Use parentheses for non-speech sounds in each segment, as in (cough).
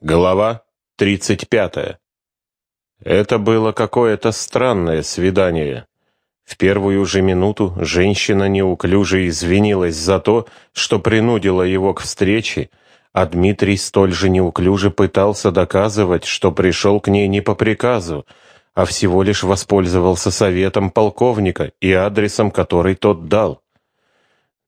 Глава 35. Это было какое-то странное свидание. В первую же минуту женщина неуклюже извинилась за то, что принудила его к встрече, а Дмитрий столь же неуклюже пытался доказывать, что пришел к ней не по приказу, а всего лишь воспользовался советом полковника и адресом, который тот дал.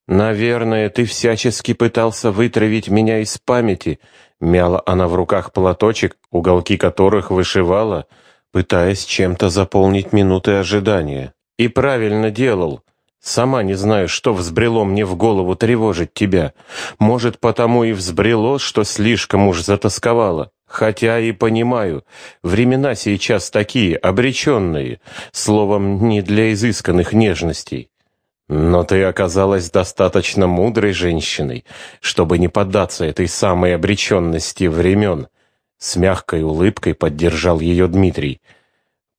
«Наверное, ты всячески пытался вытравить меня из памяти», Мяла она в руках платочек, уголки которых вышивала, пытаясь чем-то заполнить минуты ожидания. И правильно делал. Сама не знаю, что взбрело мне в голову тревожить тебя. Может, потому и взбрело, что слишком уж затасковала. Хотя и понимаю, времена сейчас такие, обреченные, словом, не для изысканных нежностей. Но ты оказалась достаточно мудрой женщиной, чтобы не поддаться этой самой обреченности времен. С мягкой улыбкой поддержал ее Дмитрий.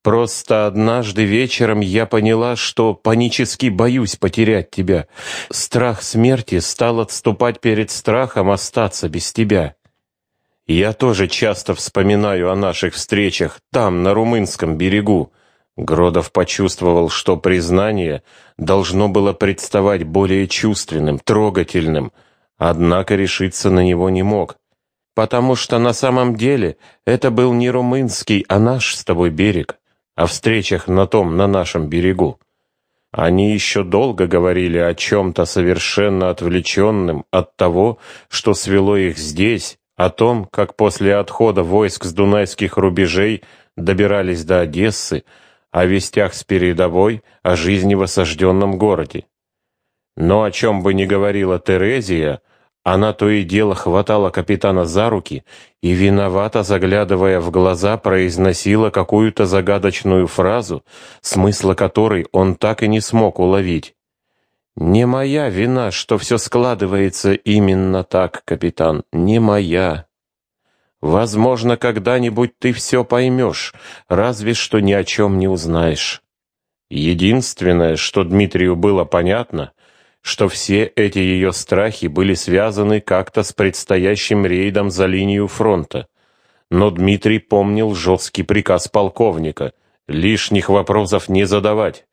Просто однажды вечером я поняла, что панически боюсь потерять тебя. Страх смерти стал отступать перед страхом остаться без тебя. Я тоже часто вспоминаю о наших встречах там, на румынском берегу. Гродов почувствовал, что признание должно было представать более чувственным, трогательным, однако решиться на него не мог. Потому что на самом деле это был не румынский, а наш с тобой берег, о встречах на том, на нашем берегу. Они еще долго говорили о чем-то совершенно отвлеченном от того, что свело их здесь, о том, как после отхода войск с дунайских рубежей добирались до Одессы, о вестях с передовой, о жизни в осажденном городе. Но о чем бы ни говорила Терезия, она то и дело хватала капитана за руки и, виновато заглядывая в глаза, произносила какую-то загадочную фразу, смысла которой он так и не смог уловить. «Не моя вина, что все складывается именно так, капитан, не моя». Возможно, когда-нибудь ты все поймешь, разве что ни о чем не узнаешь. Единственное, что Дмитрию было понятно, что все эти ее страхи были связаны как-то с предстоящим рейдом за линию фронта. Но Дмитрий помнил жесткий приказ полковника лишних вопросов не задавать.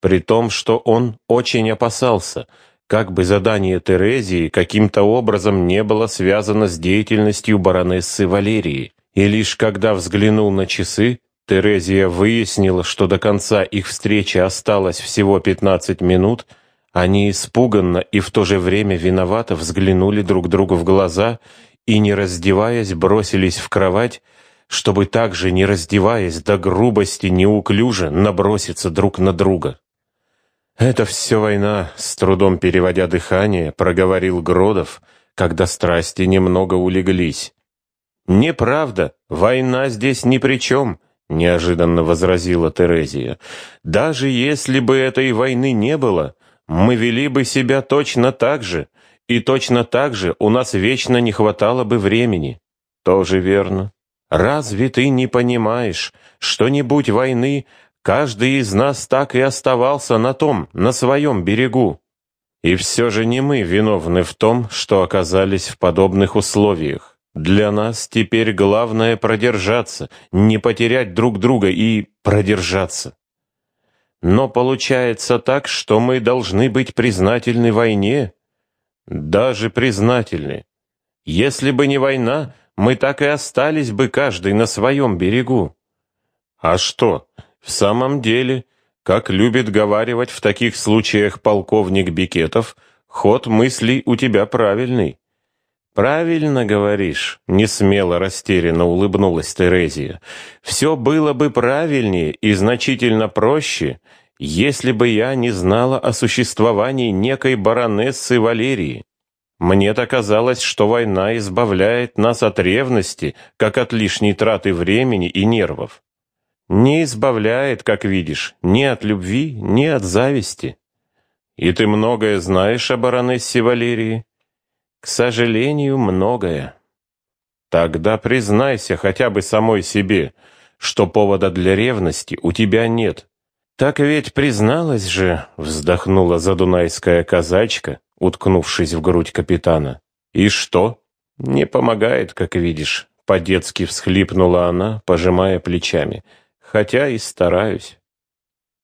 При том, что он очень опасался – как бы задание Терезии каким-то образом не было связано с деятельностью баронессы Валерии. И лишь когда взглянул на часы, Терезия выяснила, что до конца их встречи осталось всего 15 минут, они испуганно и в то же время виновато взглянули друг другу в глаза и, не раздеваясь, бросились в кровать, чтобы также, не раздеваясь до грубости неуклюже, наброситься друг на друга. «Это все война», — с трудом переводя дыхание, проговорил Гродов, когда страсти немного улеглись. «Неправда, война здесь ни при чем», — неожиданно возразила Терезия. «Даже если бы этой войны не было, мы вели бы себя точно так же, и точно так же у нас вечно не хватало бы времени». «Тоже верно. Разве ты не понимаешь, что не будь войны, Каждый из нас так и оставался на том, на своем берегу. И все же не мы виновны в том, что оказались в подобных условиях. Для нас теперь главное продержаться, не потерять друг друга и продержаться. Но получается так, что мы должны быть признательны войне. Даже признательны. Если бы не война, мы так и остались бы каждый на своем берегу. А что, в самом деле, как любит говаривать в таких случаях полковник Бикетов, ход мыслей у тебя правильный. «Правильно говоришь», — несмело растерянно улыбнулась Терезия. «Все было бы правильнее и значительно проще, если бы я не знала о существовании некой баронессы Валерии. Мне-то казалось, что война избавляет нас от ревности, как от лишней траты времени и нервов. Не избавляет, как видишь, ни от любви, ни от зависти. И ты многое знаешь о баронессе Валерии? К сожалению, многое. Тогда признайся хотя бы самой себе, что повода для ревности у тебя нет. Так ведь призналась же, вздохнула задунайская казачка, уткнувшись в грудь капитана. И что? Не помогает, как видишь, по-детски всхлипнула она, пожимая плечами. «Хотя и стараюсь».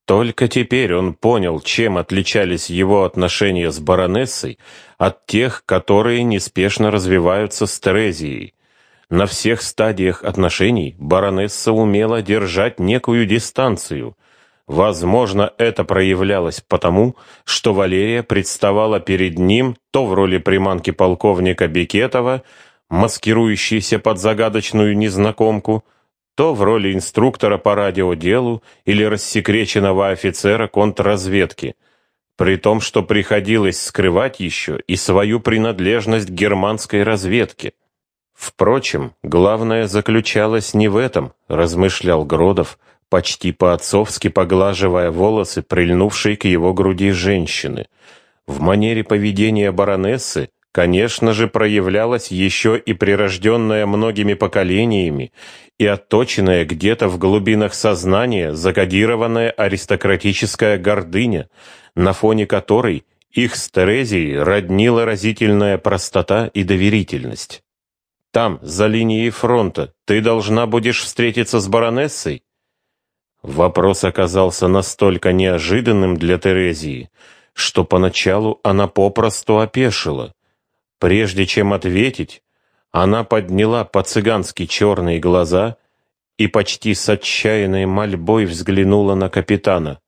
Только теперь он понял, чем отличались его отношения с баронессой от тех, которые неспешно развиваются с Терезией. На всех стадиях отношений баронесса умела держать некую дистанцию. Возможно, это проявлялось потому, что Валерия представала перед ним то в роли приманки полковника Бекетова, маскирующейся под загадочную незнакомку, то в роли инструктора по радиоделу или рассекреченного офицера контрразведки, при том, что приходилось скрывать еще и свою принадлежность германской разведке. Впрочем, главное заключалось не в этом, размышлял Гродов, почти по-отцовски поглаживая волосы, прильнувшей к его груди женщины. В манере поведения баронессы конечно же, проявлялась еще и прирожденная многими поколениями и отточенная где-то в глубинах сознания закодированная аристократическая гордыня, на фоне которой их с Терезией роднила разительная простота и доверительность. «Там, за линией фронта, ты должна будешь встретиться с баронессой?» Вопрос оказался настолько неожиданным для Терезии, что поначалу она попросту опешила. Прежде чем ответить, она подняла по-цыгански черные глаза и почти с отчаянной мольбой взглянула на капитана.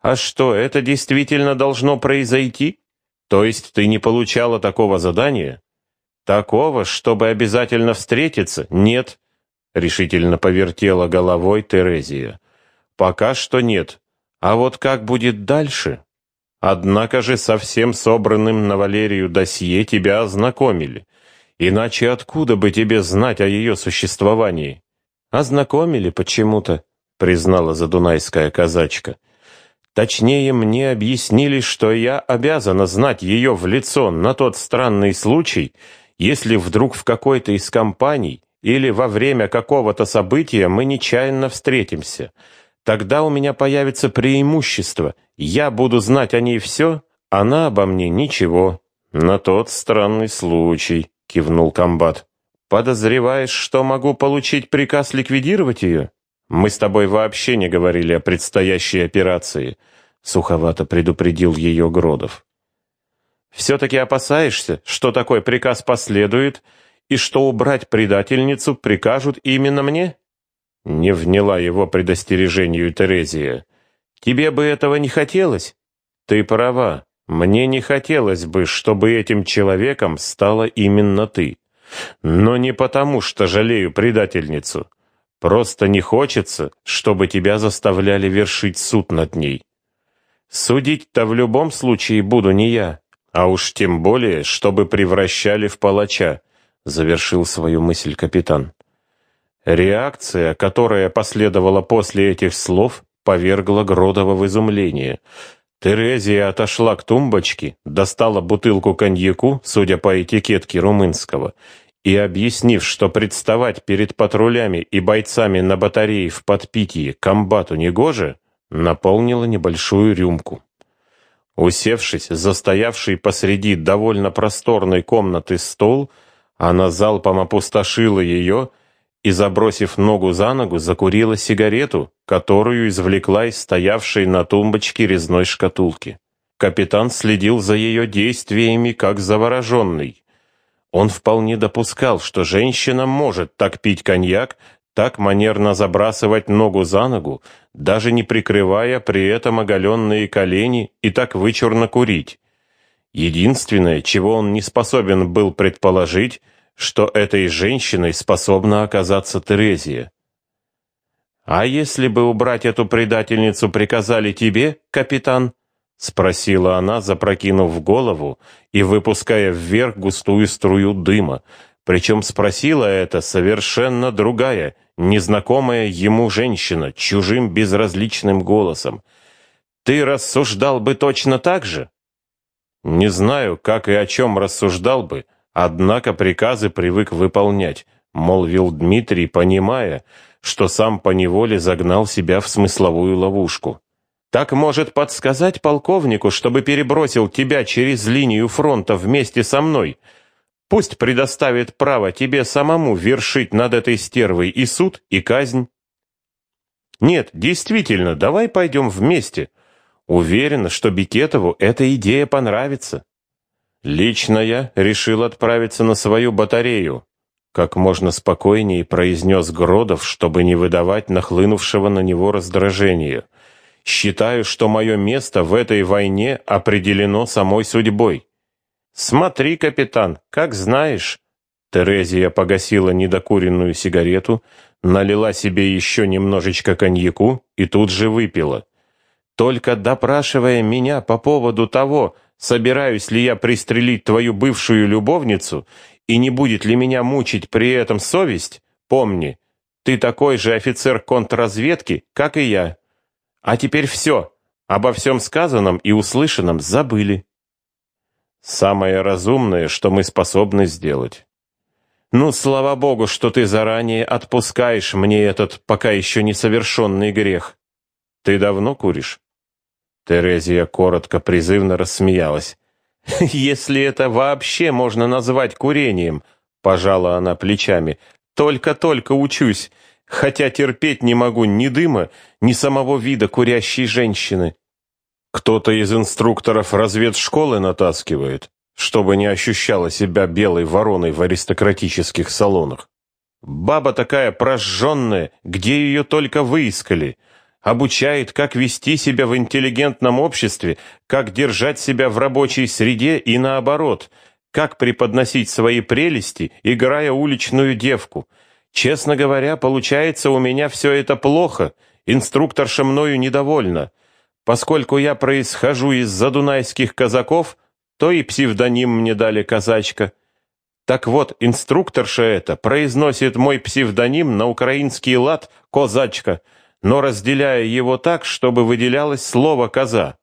«А что, это действительно должно произойти? То есть ты не получала такого задания?» «Такого, чтобы обязательно встретиться? Нет», — решительно повертела головой Терезия. «Пока что нет. А вот как будет дальше?» Однако же совсем собранным на Валерию досье тебя ознакомили. Иначе откуда бы тебе знать о ее существовании? Ознакомили почему-то, признала задунайская казачка. Точнее, мне объяснили, что я обязана знать ее в лицо на тот странный случай, если вдруг в какой-то из компаний или во время какого-то события мы нечаянно встретимся. Тогда у меня появится преимущество. Я буду знать о ней все, она обо мне ничего. На тот странный случай, кивнул комбат. Подозреваешь, что могу получить приказ ликвидировать ее? Мы с тобой вообще не говорили о предстоящей операции, суховато предупредил ее Гродов. Все-таки опасаешься, что такой приказ последует и что убрать предательницу прикажут именно мне? Не вняла его предостережению Терезия. «Тебе бы этого не хотелось?» «Ты права. Мне не хотелось бы, чтобы этим человеком стала именно ты. Но не потому, что жалею предательницу. Просто не хочется, чтобы тебя заставляли вершить суд над ней. Судить-то в любом случае буду не я, а уж тем более, чтобы превращали в палача», — завершил свою мысль капитан. Реакция, которая последовала после этих слов, повергла Гродова в изумление. Терезия отошла к тумбочке, достала бутылку коньяку, судя по этикетке румынского, и, объяснив, что представать перед патрулями и бойцами на батарее в подпитии комбату негоже, наполнила небольшую рюмку. Усевшись за стоявший посреди довольно просторной комнаты стол, она залпом опустошила ее и, забросив ногу за ногу, закурила сигарету, которую извлекла из стоявшей на тумбочке резной шкатулки. Капитан следил за ее действиями, как завороженный. Он вполне допускал, что женщина может так пить коньяк, так манерно забрасывать ногу за ногу, даже не прикрывая при этом оголенные колени и так вычурно курить. Единственное, чего он не способен был предположить, что этой женщиной способна оказаться Терезия. «А если бы убрать эту предательницу приказали тебе, капитан?» — спросила она, запрокинув голову и выпуская вверх густую струю дыма. Причем спросила это совершенно другая, незнакомая ему женщина, чужим безразличным голосом. «Ты рассуждал бы точно так же?» «Не знаю, как и о чем рассуждал бы», Однако приказы привык выполнять, молвил Дмитрий, понимая, что сам поневоле загнал себя в смысловую ловушку. Так может подсказать полковнику, чтобы перебросил тебя через линию фронта вместе со мной. Пусть предоставит право тебе самому вершить над этой стервой и суд, и казнь. Нет, действительно, давай пойдем вместе. Уверена, что Бикетову эта идея понравится. Лично я решил отправиться на свою батарею. Как можно спокойнее произнес Гродов, чтобы не выдавать нахлынувшего на него раздражения. Считаю, что мое место в этой войне определено самой судьбой. Смотри, капитан, как знаешь. Терезия погасила недокуренную сигарету, налила себе еще немножечко коньяку и тут же выпила. Только допрашивая меня по поводу того, собираюсь ли я пристрелить твою бывшую любовницу и не будет ли меня мучить при этом совесть, помни, ты такой же офицер контрразведки, как и я. А теперь все, обо всем сказанном и услышанном забыли. Самое разумное, что мы способны сделать. Ну, слава богу, что ты заранее отпускаешь мне этот пока еще не совершенный грех. Ты давно куришь? Терезия коротко призывно рассмеялась. (laughs) «Если это вообще можно назвать курением», — пожала она плечами, — «только-только учусь, хотя терпеть не могу ни дыма, ни самого вида курящей женщины». «Кто-то из инструкторов разведшколы натаскивает, чтобы не ощущала себя белой вороной в аристократических салонах. Баба такая прожженная, где ее только выискали» обучает, как вести себя в интеллигентном обществе, как держать себя в рабочей среде и наоборот, как преподносить свои прелести, играя уличную девку. Честно говоря, получается у меня все это плохо, инструкторша мною недовольна. Поскольку я происхожу из задунайских казаков, то и псевдоним мне дали казачка. Так вот, инструкторша эта произносит мой псевдоним на украинский лад «козачка», но разделяя его так, чтобы выделялось слово «коза».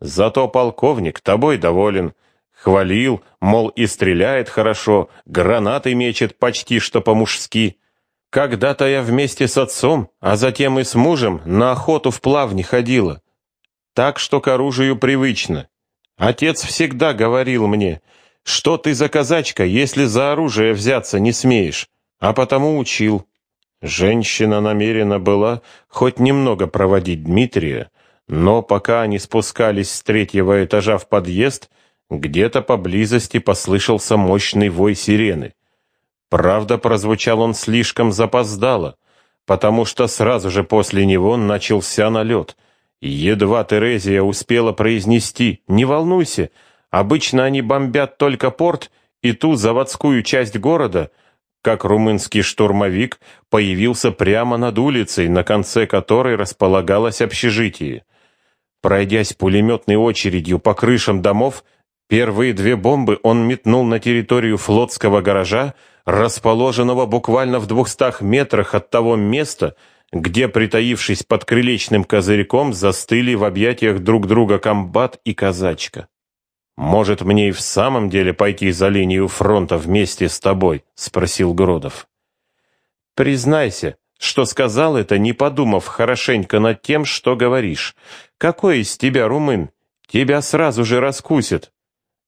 Зато полковник тобой доволен. Хвалил, мол, и стреляет хорошо, гранаты мечет почти что по-мужски. Когда-то я вместе с отцом, а затем и с мужем на охоту в плавни ходила. Так что к оружию привычно. Отец всегда говорил мне, что ты за казачка, если за оружие взяться не смеешь, а потому учил. Женщина намерена была хоть немного проводить Дмитрия, но пока они спускались с третьего этажа в подъезд, где-то поблизости послышался мощный вой сирены. Правда, прозвучал он слишком запоздало, потому что сразу же после него начался налет. Едва Терезия успела произнести «Не волнуйся, обычно они бомбят только порт и ту заводскую часть города», как румынский штурмовик появился прямо над улицей, на конце которой располагалось общежитие. Пройдясь пулеметной очередью по крышам домов, первые две бомбы он метнул на территорию флотского гаража, расположенного буквально в двухстах метрах от того места, где, притаившись под крылечным козырьком, застыли в объятиях друг друга комбат и казачка. «Может, мне и в самом деле пойти за линию фронта вместе с тобой?» — спросил Гродов. «Признайся, что сказал это, не подумав хорошенько над тем, что говоришь. Какой из тебя румын? Тебя сразу же раскусят.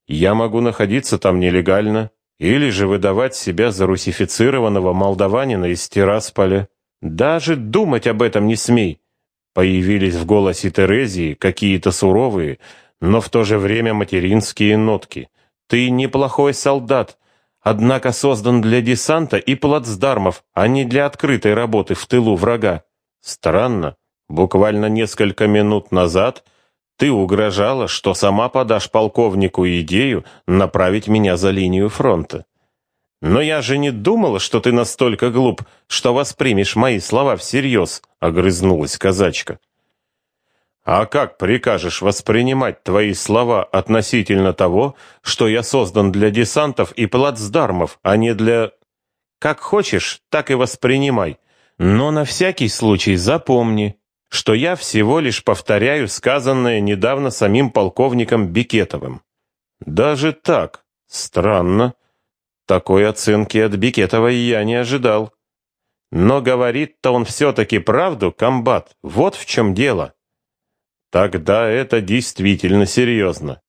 Я могу находиться там нелегально, или же выдавать себя за русифицированного молдаванина из Тирасполя. Даже думать об этом не смей». Появились в голосе Терезии какие-то суровые, но в то же время материнские нотки. Ты неплохой солдат, однако создан для десанта и плацдармов, а не для открытой работы в тылу врага. Странно, буквально несколько минут назад ты угрожала, что сама подашь полковнику идею направить меня за линию фронта. Но я же не думала, что ты настолько глуп, что воспримешь мои слова всерьез, огрызнулась казачка. А как прикажешь воспринимать твои слова относительно того, что я создан для десантов и плацдармов, а не для... Как хочешь, так и воспринимай. Но на всякий случай запомни, что я всего лишь повторяю сказанное недавно самим полковником Бикетовым. Даже так? Странно. Такой оценки от Бикетова я не ожидал. Но говорит-то он все-таки правду, комбат, вот в чем дело. Тогда это действительно серьезно.